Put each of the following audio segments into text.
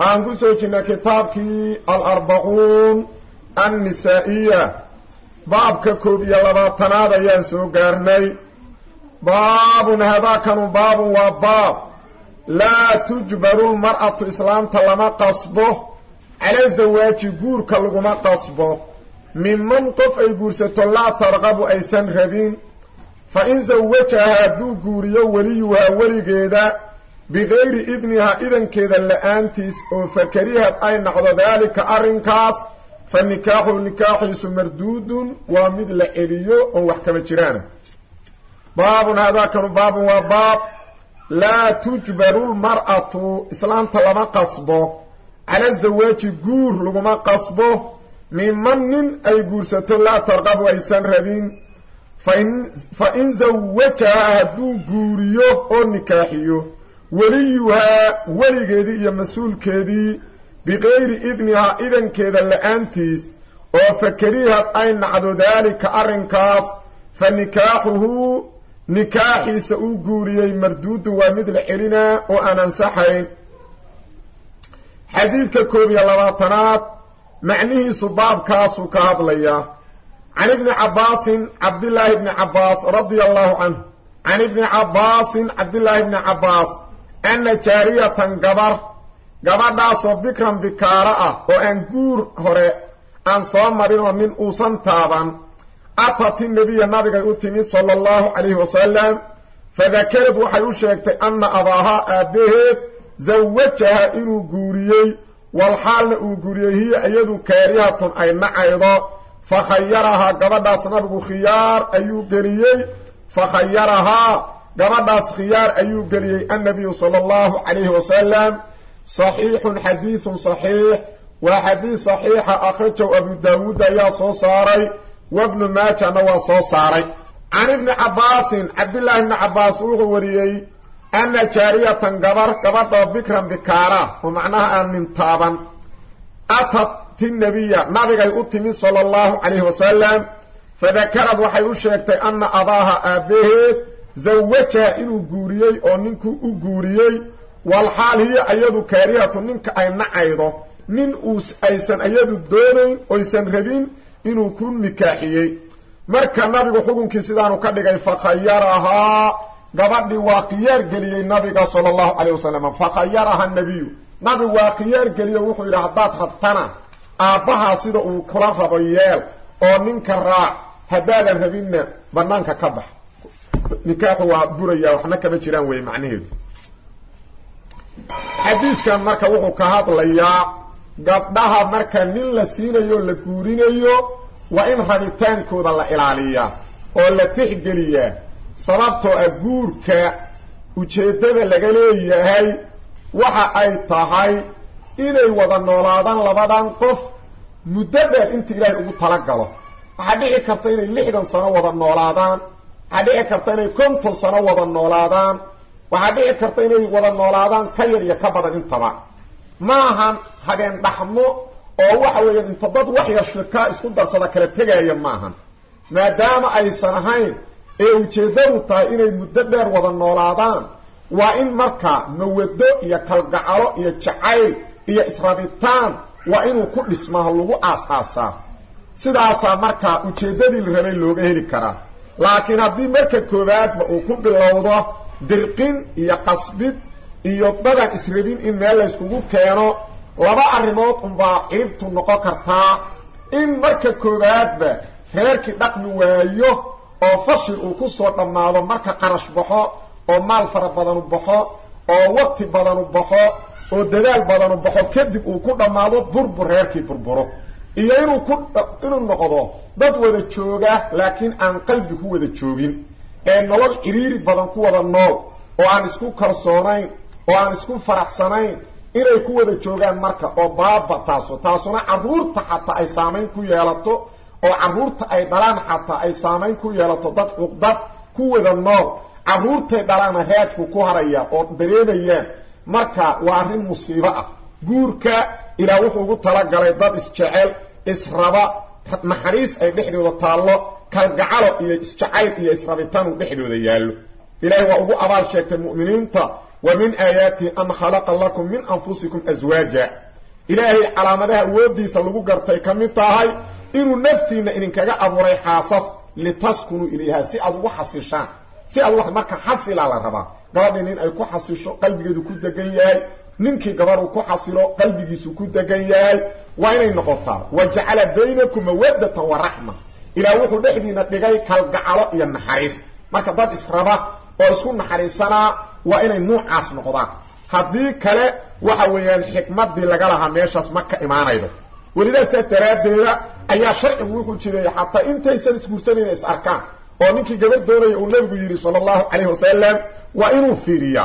aan ku soo jirnay kitaabkii alarbacuun annisaa'iya. Baabka koob iyo labaatanaad ayaan soo gaarnay. Baabun hadaakanu baabun waa baab. Laa tujbaru lmar'atu islaamta lama qasbo. Cala zawaaji guurka laguma qasbo. Minman qof ay guursato laa tarqabu aysan rabin. Fa in zawajaha hadduu guuriyo weliyuhaa weligeeda bikayri idnihaa idankeeda la'aantiis oo fakarihad ay nacdo daalika arrinkaas fa nikaaxu nikaaxiisu marduudun waa mid la celiyo oon wax kama jiraana. Baabun haadaakanu baabun waa baab. Laa tujbaru lmar'atu islaamta lama qasbo. Cala zawaaji guur laguma qasbo. Minman nin ay guursato laa tarqabu aysan rabin. Fa in zawajaha hadduu guuriyo oo nikaaxiyo weliyuhaa weligeedii iyo mas'uulkeedii bikayri idnihaa idankeeda la'aantiis oo fakarihad ay nacdo daalika arrinkaas fa nikaaxuhu nikaaxiisa uu guuriyey marduudun waa mid la celinaa oo aan ansaxayn. Xadiidka koob iyo labaatanaad macnihiisu baabkaasuu ka hadlayaa can ibni cabbaasin cabdillaahi bni cabbaas radia allahu canhu. Can ibni cabbaasin cabdillaahi bni cabbaas anna jaariyatan gabar gabadhaasoo bikran bikaaro ah oo aan guur hore aan soo marin oo nin uusan taaban atati nebiya nabigay u timid sala allahu calayhi wasalam fadakarad waxay u sheegtay anna abaahaa aabbaheed zawajaha inuu guuriyey walxaalna uu guuriyey hiya iyadu kaarihatun ay nacaydo fakhayarahaa gabadhaas nabigu khiyaar ayuu geliyey fakhayarahaa gabadhaas khiyaar ayuu geliyey annabiyu sala allahu calayhi wasalam saxiixun xadiidun saxiix. Waa xadiid saxiixa akhrajow abu daawuud ayaa soo saaray wabnu maajana waa soo saaray. Can ibni cabbaasin cabdillaahi ibni cabbaas wuxuu wariyey anna jaariyatan gabar gabadhoo bikran bikaara. Oo macnaha aan nin taaban. Atat nabiya nabigay u timid sala allahu calayhi wasalam fadakarad waxay u sheegtay anna abaaha aabbaheed zawajaha inuu guuriyey oo ninkuu u guuriyey walxaal hiya ayadu kaarihatu ninka ay nacaydo nin uu aysan ayadu doonayn oysan rabin inuu ku nikaaxiyey marka nabigu xukunkii sidaanu ka dhigay fakhayarahaa gabadhii waa khiyaar geliyey nabiga sala allahu calayh wasalam fakhayaraha nabiyu nabigu waa khiyaar geliyo wuxuu yidhi haddaad rabtana aabbahaa sida uu kula rabo yeel oo ninka raac haddaadan rabinna banaanka ka bax nikaaxu waa buraya waxna kama jiraan weeye macnaheedu. Xadiidkan marka wuxuu ka hadlayaa gabdhaha marka nin la siinayo la guurinayo waa in rabitaankooda la ilaaliyaa oo la tixgeliyaa. Sababtoo ah guurka ujeeddada laga leeyahay waxa ay tahay inay wada noolaadaan labadan qof muddo dheer inta ilaahay ugu talagalo waxaa dhici karta inay lixdan sano wada noolaadaan waxaa dhici karta inay konton sano wada noolaadaan. Waxaa dhici karta inay wada noolaadaan ka yar iyo ka badan intaba. Maahan habeen dhaxmo oo waxa weeyaan inta dad wax yar shirkaa isku darsada kala tegaya maahan maadaama aysan ahayn ee ujeeddadu tahay inay muddo dheer wada noolaadaan waa in marka mawado iyo kalgacalo iyo jacayl iyo israbitaan waa inuu ku dhismaa lagu aas-aasaa. Sidaasaa markaa ujeeddadii la rabay looga heli karaa laakiin haddii marka koowaadba uu ku bilowdo dirqin iyo qasbid iyo dadan israbin in meel layskugu keeno laba arrimood unbaa ciribtu noqon kartaa. In marka koowaadba reerkii dhaqmi waayo oo fashil uu ku soo dhammaado marka qarash baxo oo maal fara badanu baxo oo waqti badanu baxo oo dadaal badanu baxo kadib uu ku dhammaado burbur reerkii burburo iyo inuu ku inuu noqdo dad wada jooga laakiin aan qalbi ku wada joogin. Ee nolol ciriiri badan ku wada nool oo aan isku kalsoonayn oo aan isku faraxsanayn inay ku wada joogaan marka oo baaba taaso taasuna carruurta xataa ay saamayn ku yeelato oo carruurta ay dhalaan xataa ay saamayn ku yeelato dad cuqdad ku wada nool. Carruurtay dhalaana raajku ku haraya oo dareemayaan marka waa arrin musiibo ah. Guurka ilaa wuxuu ugu talagalay dad isjecel israba naxariis ay dhexdooda taallo kalgacalo iyo isjacayl iyo israbitaan uu dhexdooda yaallo. Ilaahay waa ugu abaal sheegtay mu'miniinta wa min aayaatihi an khalaqa lakum min anfusikum aswaaja ilaahay calaamadaha awoodiisa lagu gartay ka mid tahay inuu naftiinna idinkaga abuuray xaasas litaskunuu ilayha si aad ugu xasishaan si aad marka xasilaa la rabaa. Gabadhii nin ay ku xasisho qalbigeedu ku degan yahay ninkii gabadhu ku xasilo qalbigiisu ku degan yahay waa inay noqotaa wa jacala baynakum mawaddatan wa raxma ilaah wuxuu dhexdiina dhigay kalgacalo iyo naxariis. Marka dad israba oo isku naxariisanaa waa inay nuucaas noqdaan. Haddii kale waxa weeyaan xikmadii laga lahaa meeshaas ma ka imaanaydo. Welidaas daraaddeeda ayaa sharcigu wuxuu jireeyey xataa intaysan isguursanayna is arkaan. Oo ninkii gabadh doonaya uu nabigu yidhi sala allahu calayhi wasalam waa inuu fiiriya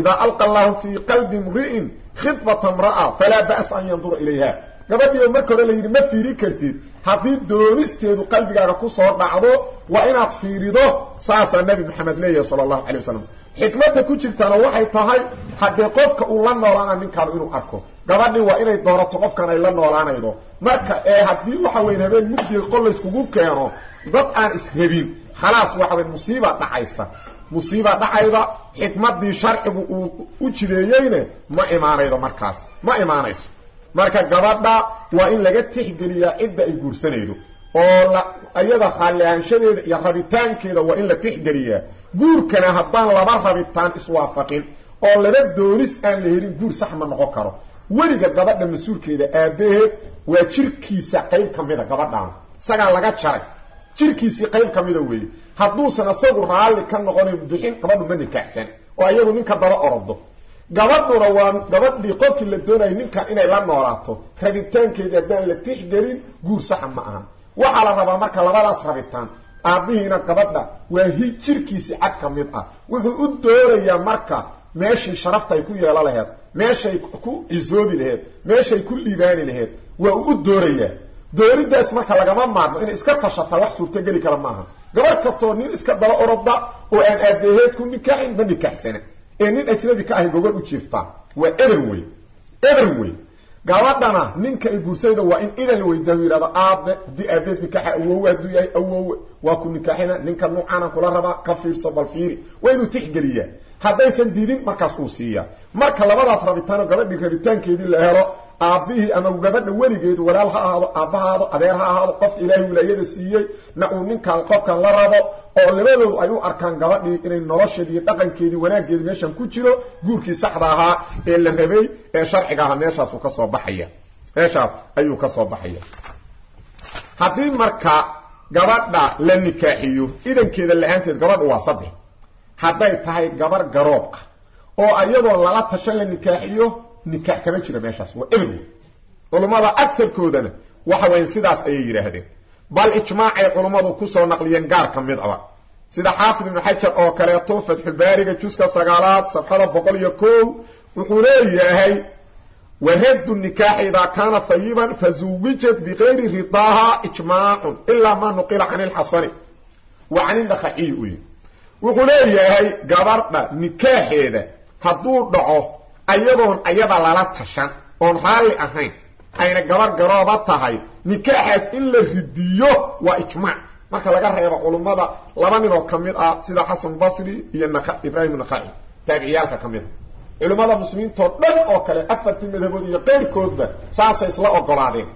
idaa alqa allahu fii qalbi mri'in khidbata mra'a falaa ba'sa an yandura ilayha gabadhii oo marka hore la yidhi ma fiiri kartid haddii doonisteedu qalbigaaga ku soo dhacdo waa inaad fiirido saasaa nabi maxamed leeyahay sala allahu calay wasalam xikmadda ku jirtana waxay tahay haddee qofka uu la noolaana ninkaanu inuu arko gabadhii waa inay doorato qofkan ay la noolaanaydo marka ee haddii waxa weyn habeen mugdiga qol layskugu keeno dad aan isrebin khalaas waxa musiiba dhacaysa musiiba dhacayda xikmaddii sharcigu uu u jideeyeyne ma imaanaydo markaas. Ma imaanayso. Marka gabadha waa in laga tixgeliyaa cidda ay guursanaydo oo iyada raalli ahaanshadeeda iyo rabitaankeeda waa in la tixgeliyaa. Guurkana haddaan laba rabitaan iswaafaqin oo laba doonis aan la helin guur sax ma noqon karo. Weliga gabadha mas'uulkeeda aabbaheed waa jirkiisa qayb ka mida gabadhaan. Isagaa laga jaray jirkiisii qayb ka mida weeye. Hadduusan isagu raalli ka noqonayn bixin gabadhu ma nikaaxsan oo iyadu ninka daba orodo gabadhuna waa gabadhii qofkii la doonayay ninkan inay la noolaato. Rabitaankeedii haddaan la tixgelin guur saxa ma ahan waxaa la rabaa marka labadaas rabitaan aabbihiina gabadha waa hi jirkiisii cad ka mid ah. Wuxuu u doonayaa marka meeshii sharafta ku yeelo laheed meeshay ku cisoobi laheed meeshay ku liibaani laheed waa uu u doonayaa doonidaas marka lagama maarmo inay iska tashataa wax suurtogeli kara maaha. Gabadh kastoo nin iska daba oroda oo aan aabaheed ku nikaaxin ma nikaaxsana ee nin ajnabi ka ahay gogol u jiiftaa waa eber wey eber wey gabadhana ninka ay guursanayda waa in idan la weydaao yidhahdo aabe. Haddii aabeed nikaaxa awowe hadduu yahay awowe waa ku nikaaxina ninka nuucaana kula rabaa ka fiirso bal fiiri. Waa inuu tixgeliyaa haddaysan diidin markaas uu siiya. Marka labadaas rabitaano gabadhii rabitaankeedii la helo aabbihii ama gabadha weligeedu walaal ha ahaado aabba ha ahaado adeer ha ahaado qofka ilaahay wilaayada siiyey na uu ninkan qofkan la rabo oo labadoodu ay u arkaan gabadhii inay nolosheedii iyo dhaqankeedii wanaaggeedi meeshan ku jiro guurkii saxda ahaa ee la rabay ee sharciga ahaa meeshaasuu ka soo baxaya. Meeshaas ayuu ka soo baxaya. Haddii marka gabadha la nikaaxiyo idankeeda la'aanteed gabadha waa saddex hadday tahay gabar garoob ah oo ayadoo lala tashan la nikaaxiyo nikaax kama jira meeshaas. Waa eber wey culummada agarkoodana waxa weya sidaas ayay yidhaahdeen. Bal ijmaacay culummadu ku soo naqliyeen gaar ka mid aba. Sida xaafid ibnu xajar oo kaleeto fatxulbaariga juska sagaalaad safxada boqol iyo kow wuxuu leeyahay wahaddu nikaaxi idaa kaana hayiban fazuwijat bigayri ridaaha ijmaacun ilaa ma nuqila can ilxasani wa can yii wuxuu leeyahay gabadha nikaaxeeda hadduu dhaco ayadoon ayada lala tashan. Oon raalli ahayn ayna gabar garooba tahay. Nikaaxaas in la ridiyo waa ijmaac marka laga reebo culummada laba nin oo ka mid ah sida xasan basri iyo ibraahim naqaci taabiciyaalka ka mid a culimmada muslimiintoo dhan oo kale afartii madhabood iyo qeyrkoodba saasay isla ogolaadeen.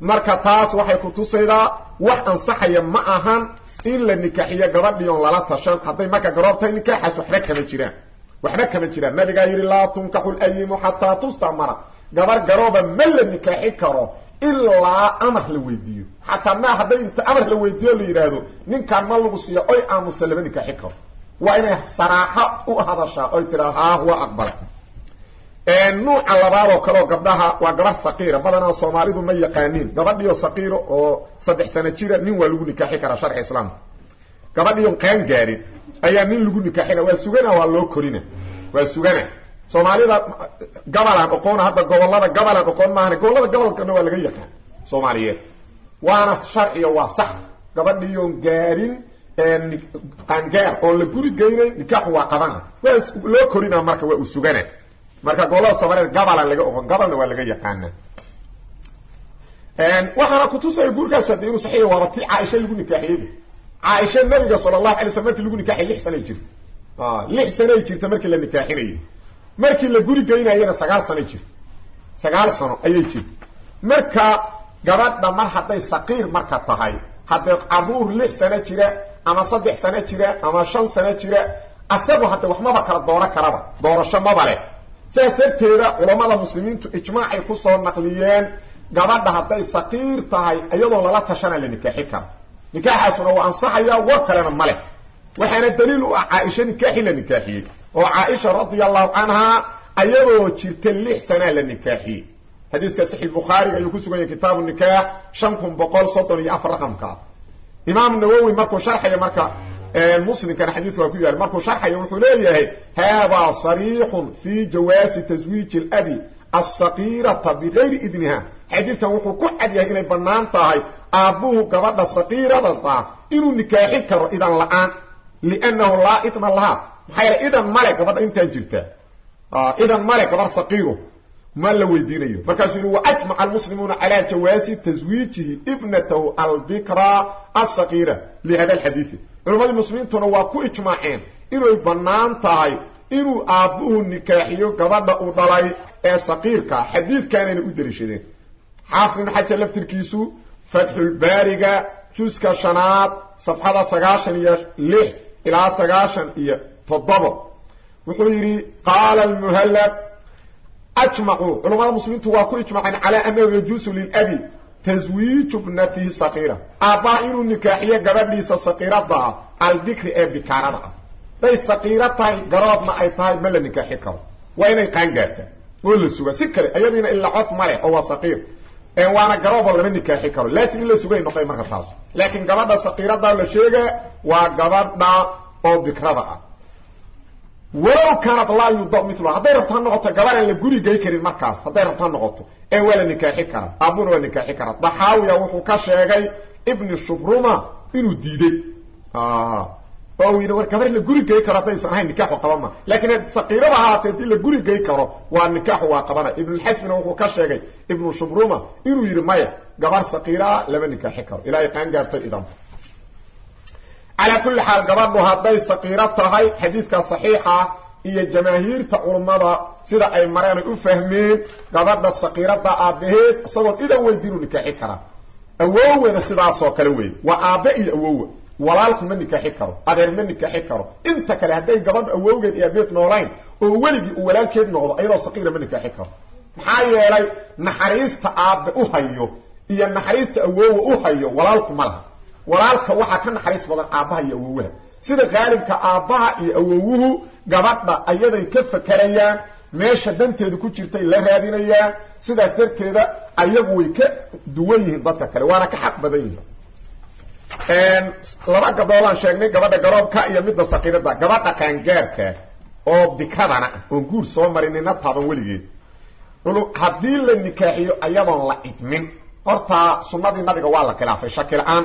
Marka taas waxay ku tusaydaa wax ansaxaya ma ahan in la nikaaxiyo gabadhii oon lala tashan hadday marka garoob tahay nikaaxaas waxba kama jiraan. Waxba kama jiraan. Nabigaa yidhi laa tunkaxu layimu xataa tustamara. Gabar garooba ma la nikaaxi karo ilaa amar la weydiiyo. Xataa ma hadday inta amar la weydiiyo la yidhaahdo ninkaan ma lagu siiya oy aamusta lama nikaaxi karo. Waa inay saraaxo u hadashaa oy tiraa haah waa aqbalay nuuca labaad oo kaleoo gabdhaha waa gabar saqiira. Badanaa soomaalidu ma yaqaaniin. Gabadhiyo saqiiro oo saddex sano jira nin waa lagu nikaaxi karaa sharci islaamka gabadhiyon qaan gaarin ayaa nin lagu nikaaxina. Waa sugana waa loo korina. Waa sugana. Soomaalida gabalaan oqoona hadda gobollada gabalaan oqoon maahane gobollada gobolkana waa laga yaqaan soomaaliyeed. Waana sharciyo waa sax. Gabadhiyon gaarin qaangaar oon la guri geynay nikaaxu waa qabana waa loo korina marka waa u sugana marka gobollada soomaaliyeed gabalaan laga oqon gabalna waa laga yaqaana waxaana kutusaya guurkaas hada inuu saxiix waaba ti caaisha lagu nikaaxiyey caaisha nabiga sala allahu alay slam markii lagu nikaaxiy lix sanay jirta lix sanay jirta markii la nikaaxinayo markii la guri geynayana sagaal sanoy jirta sagaal sano ayay jirta marka gabadha mar hadday saqiir marka tahay hadday carruur lix sano jira ama saddex sano jira ama shan sano jira asagu hadda waxmaba kala dooro karaba doorasho maba leh sidaas darteeda culammada muslimiintu ijmaacay ku soo naqliyeen gabadha hadday saqiir tahay iyadoon lala tashana la nikaaxi karo. Nikaaxaasuna waa ansaxaya war kalena ma leh. Waxaana daliil u ah caaisha nikaaxi la nikaaxiyey oo caaisha radia allahu canha ayadoo jirta lix sanaa la nikaaxiyey. Xadiiska saxiix bukhaariga ayuu ku sugan yahay kitaabu nikaax shan kun boqol soddon iyo afar raqamka imaam nawowi markuu sharxaya marka muslimkana xadiidku waa ku yaali markuu sharxayo wuxuu leeyahay haadaa sariixun fi jawaasi taswiiji alabi alsaqiirata bigayri idniha. Xadiidkan wuxuu ku cad yahay inay bannaan tahay aabbuhu gabadha saqiiradada inuu nikaaxi karo idan la'aan liannahu laa idna lahaa. Maxaa yeele idan male gabadha intaan jirta. Idan male gabar saqiiro ma la weydiinayo. Markaasuu yihi waajmaca almuslimuuna calaa jawaasi taswiijihi ibnatahu albikra alsaqiira lihada alxadiidi culammadii muslimiintuna waa ku ijmaaceen inay bannaan tahay inuu aabbuhu nikaaxiyo gabadha uu dhalay ee saqiirka xadiidkaanayna u dariishadeen. Xaafid ibn xajar laftirkiisu fatxulbaariga juska shanaad safxada sagaashan iyo lix ilaa sagaashan iyo toddobo. Wuxuu yidhi qaala almuhallab ajmacuu culamada muslimiintu waa ku ijmaceen calaa annahu yajuusu lilabi taswiiju bnatihi saqiira aabbaha inuu nikaaxiyo gabadhiisa saqiirada ah albikri ee bikaarada ah day saqiiro tahay garoodna ay tahay ma la nikaaxi karo waa inay qaangaartaa oo la suga si kale ayadiina ila cod ma leh oo waa saqiir waana garooboo lama nikaaxi karo laasim in la sugay noqday marka taas laakiin gabadha saqiirada la sheega waa gabadha oo bikrada ah walow kaanad laa yuda mila hadday rabto ha noqoto gabadhaan la guri gey karin markaas hadday rabto ha noqoto ee waa la nikaaxi karaa. Aabuna waa nikaaxi karaa. Daxaawiya wuxuu ka sheegay ibni shubruma inuu diiday. Oo uu yidhi war gabar la guri gey karo haddaysan ahayn nikaaxu qabama laakiin saqiirada haatee haddii la guri gey karo waa nikaaxu waa qabana. Ibnulxasmina wuxuu ka sheegay ibnu shubruma inuu yidhi maya gabar saqiiraa lama nikaaxi karo. Ilaa ay qaan gaarto idan calaa kulli xaal gabadhu hadday saqiiro tahay xadiidka saxiixa iyo jamaahiirta culummada sida ay mareen ay u fahmeen gabadha saqiirada aabbaheed isagoon idan weydiinu nikaaxi karaa. Awoowena sidaasoo kale weeye waa aabbe iyo awowa walaalku ma nikaaxi karo adeer ma nikaaxi karo. Inta kale hadday gabadhu awowgeed iyo abeed noolayn oo weligii uu walaalkeed noqdo ayadoo saqiira ma nikaaxi karo. Maxaa yeelay naxariista aabbe u hayo iyo naxariista awowa u hayo walaalku ma laha walaalka waxaa ka naxariis badan aabbaha iyo awowaha sida qaalibka aabbaha iyo awowuhu gabadha ayaday ka fakerayaan meesha danteedu ku jirtay la raadinayaan sidaas darteeda ayagu way ka duwan yihiin dadka kale waana ka xaq badan yihiin. Laba gabdoolaan sheegnay gabadha garoobka iyo midda saqiirada gabadha qaangaarka oo bikadana oon guur soo marinina taaban weligeed haddii la nikaaxiyo ayadoon la idmin. Hortaa sunnadii nabiga waa la khilaafay shaki la'aan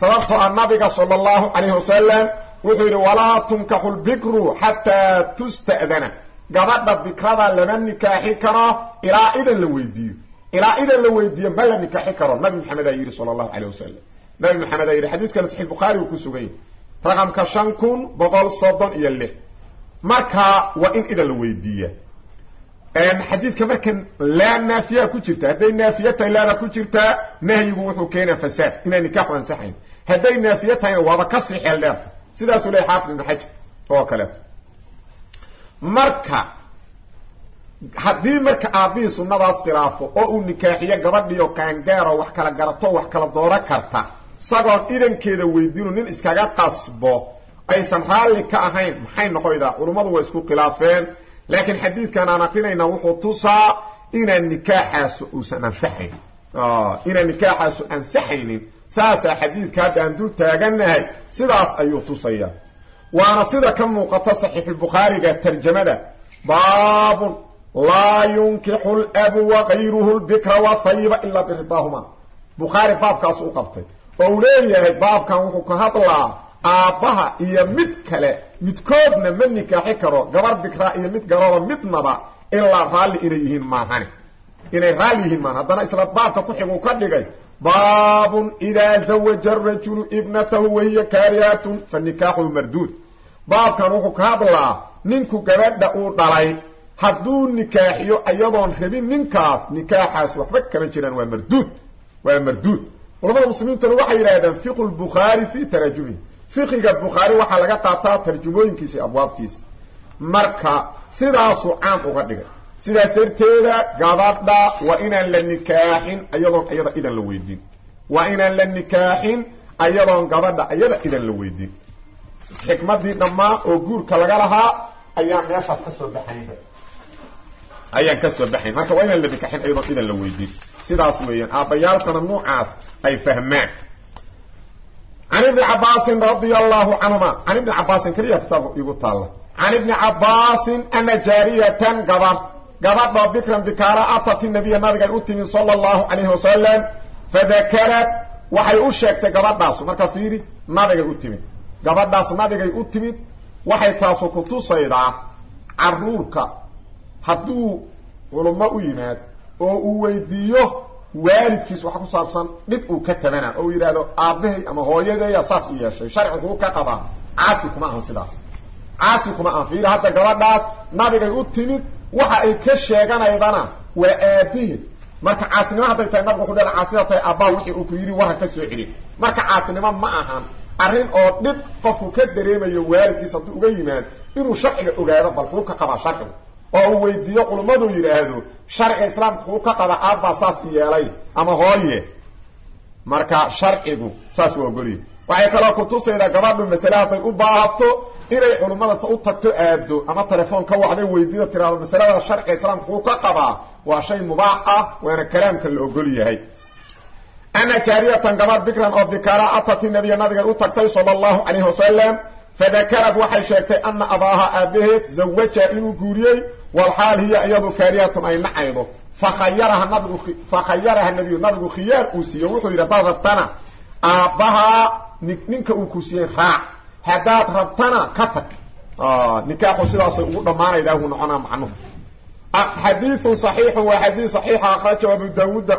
sababtoo ah nabiga sala allahu calayhi wasalam wuxuu yidhi walaa tunkaxu lbikru xataa tusta'dana. Gabadha bikrada lama nikaaxi karo ilaa idan la weydiiyo. Ilaa idan la weydiiyo ma la nikaaxi karo. Nabi maxamed aa yidhi sala allahu calayh wasalam nabi maxamed aa yidhi xadiiskana saxiix bukhaari uu ku sugan yahy raqamka shan kun boqol soddon iyo lix. Marka waa in idan la weydiiya xadiidka marka laa naafiyaa ku jirta hadday naafiya tahay laada ku jirtaa nahyigu wuxuu keenaa fasaad. Inaan nikaaxu ansaxayn. Hadday naafiya tahayna waaba ka sii xeel dheerta sidaasuu leeyahy xaafid ibnu xajar oo kaleeto. Marka haddii marka aabbihii sunnadaas khilaafo oo uu nikaaxiyo gabadhiio qaangaaro wax kala garato wax kala dooro karta isagoon idankeeda weydiinu nin iskaga qasbo aysan raalli ka ahayn maxay noqoydaa? Culummadu waa isku khilaafeen laakiin xadiidkan aan akrinayna wuxuu tusaa inaan nikaaxaasu uusan ansaxaynin. Inaan nikaaxaasu ansaxaynin saasaa xadiidka hadda aan dul taaganahay sidaas ayuu tusaya waana sida ka muuqata saxiixulbukhaariga tarjamada. Baabun laa yunkixu labu wakayruhu lbikra wathayiba ilaa biridaahuma bukhaari baabkaas u qabtay. Oo uu leeyahay baabkan wuxuu ka hadlaa aabbaha iyo mid kale midkoodna ma nikaaxi karo gabar bikraa iyo mid garooba midnaba ilaa raalli inay yihiin maahane. Inay raalli yihiin maahan haddana isla baabka ku xiguu ka dhigay baabun idaa zawaja arajulu ibnatahu wahiya kaarihatun fa nikaaxuhu marduud. Baabkan wuxuu ka hadlaa ninku gabadha uu dhalay hadduu nikaaxiyo iyadoon rabin ninkaas nikaaxaas waxba kama jiraan waa marduud waa marduud. Culamada muslimiintuna waxay yidhahdeen fiqu lbukhaari fi tarajumihi fiqiga bukhaari waxaa laga qaataa tarjumooyinkiisa iyo abwaabtiisa. Marka sidaasuu caan uga dhigay. Sidaas darteeda gabadha waa inaan la nikaaxin ayadoon iyada idan la weydiin waa inaan la nikaaxin ayadoon gabadha iyada idan la weydiin xikmadii dhammaa oo guurka laga lahaa ayaan meeshaas ka soo baxaynba ayaan ka soo baxayn marka waa inaan la nikaaxin ayadoon idan la weydiin sidaas weeyaan aabbayaalkana nuucaas ay fahmaan can ibni cabaasin radia allahu canhuma can ibni cabaasin keliya kitaabku igu taalla can ibni cabaasin ana jaariyatan gabadh gabadhoo bikran bikaara atati nabiya nabigay u timid sala allahu calayhi wasalam fadakarad waxay u sheegtay gabadhaasu marka fiiri nabigay u timid gabadhaas nabigay u timid waxay taasu ku tusaydaa caruurka hadduu culummo u yimaad oo uu weydiiyo waalidkiis wax ku saabsan dhib uu ka tabana oo yidhaahdo aabbahay ama hooyadeeya saas i yeeshay. Sharcigu u ka qabaa. Caasi kuma ahan sidaas. Caasi kuma ahan. Fiiri hadda gabadhaas nabigay u timid waxa ay ka sheeganaydana waa aabihi marka caasinimo hadday tahay nabiga wuxu dha caasida tahay aabbaha wixii uu ku yidhi warha ka soo celin marka caasinimo ma ahan arrin oo dhib qofku ka dareemayo waalidkiis hadduu uga yimaad inuu sharciga ogaado bal kuu ka qabaa sharcigu oo uu weydiiyo culummaduu yidhaahdo sharciga islaamka kuu ka qaba aabbaa saas yeelay ama hooye. Marka sharcigu saas waa ogolya waxay kaloo kutusaydaa gabadhu masale hadday u baahato inay culummada u tagto aado ama telefoon ka wacday weydiida tiraado masalada sharciga islaamka kuu ka qabaa waa shay mubaax ah waana kalaamka la ogol yahay. Ana jaariyatan gabadh bikran oo bikaara atati nabiya nabigay u tagtay sala allahu calayhi wasalam fadakarad waxay sheegtay ana abaaha aabbaheed zawaja inuu guuriyey walxaal hiya iyadu kaariyatun ay nacaydo fakhayaraha nabiyu nabigu khiyaar uu siiyo wuxuu yidhi hadaad rabtana aabbahaa ni ninka uu ku siiyey raac haddaad rabtana ka tag nikaaxu sidaasay ugu dhammaanaydaa huu noconaa macnuhu xadiiun صaxiixun waa xadiis صaxiixa akrajahu abu daawuuda